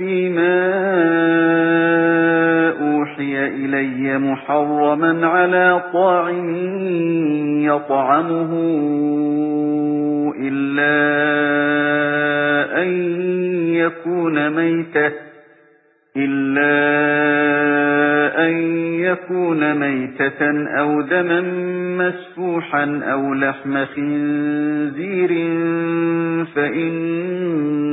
فيما أوحي إلي محرما على طاعم يطعمه إلا أن يكون ميتة إلا أن يكون ميتة أو دما مسفوحا أو لحم خنزير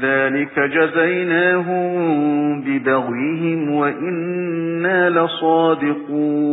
ذلك جزيناهم ببغيهم وإنا لصادقون.